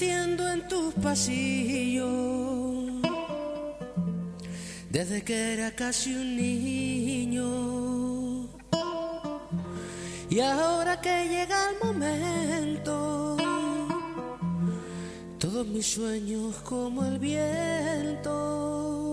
en tus pasillos. Desde que era casi un niño. Y ahora que llega el momento, todos mis sueños como el viento.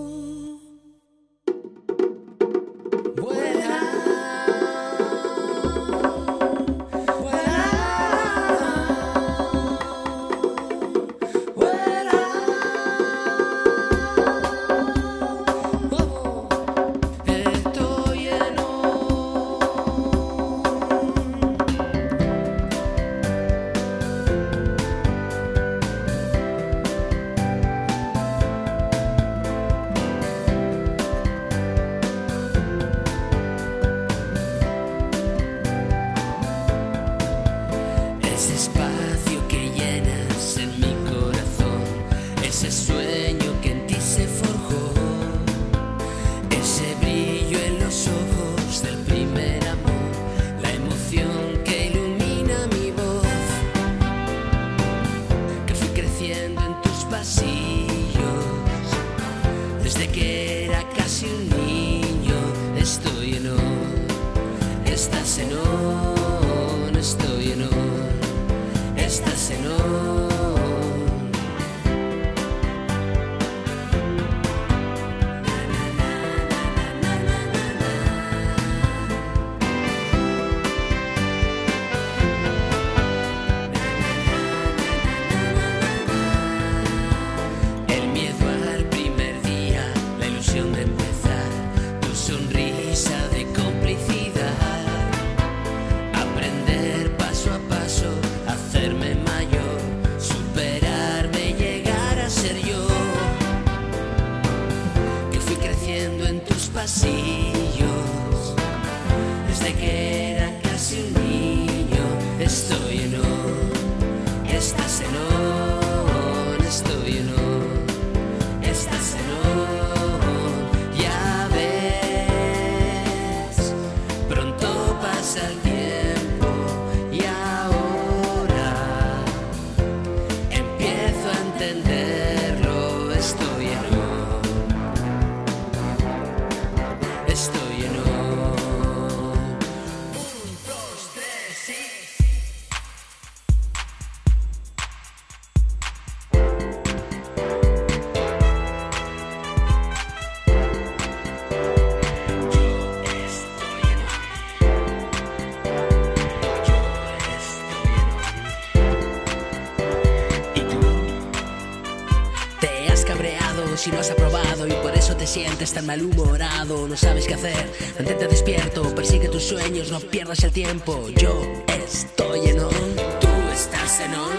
Estás en on, Estoy en si no has aprobado y por eso te sientes tan malhumorado. No sabes qué hacer, mantente despierto, persigue tus sueños, no pierdas el tiempo. Yo estoy en on, tú estás en on.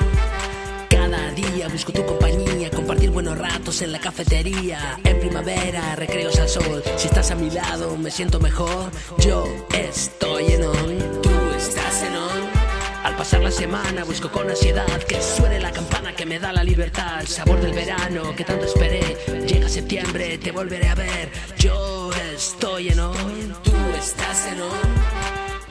Cada día busco tu compañía, compartir buenos ratos en la cafetería. En primavera, recreos al sol. Si estás a mi lado, me siento mejor. Yo estoy en on, pasar la semana busco con ansiedad que suene la campana que me da la libertad, el sabor del verano que tanto esperé. Llega septiembre, te volveré a ver. Yo estoy en on, tú estás en on.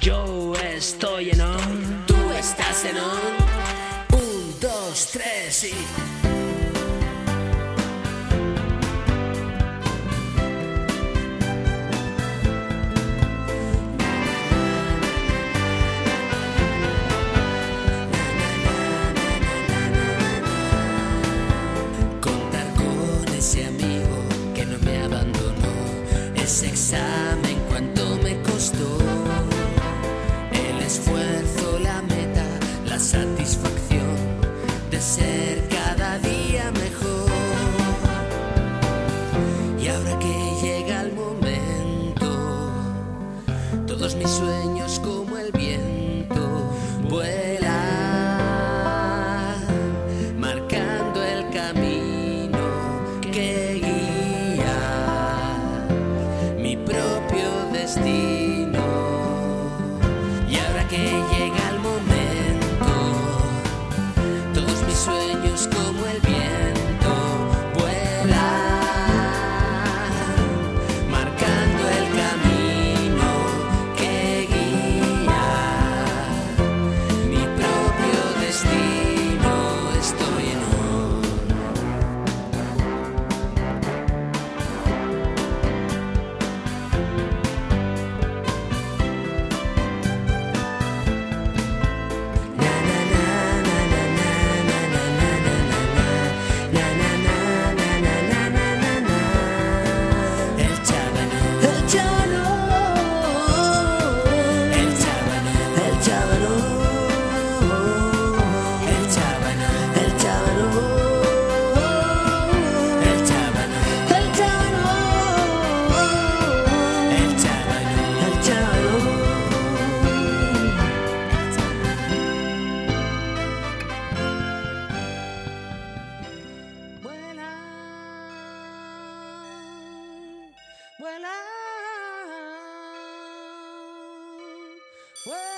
Yo estoy en on, tú estás en on. Un, dos, tres y. ese examen cuánto me costó, que llega Well, I, well.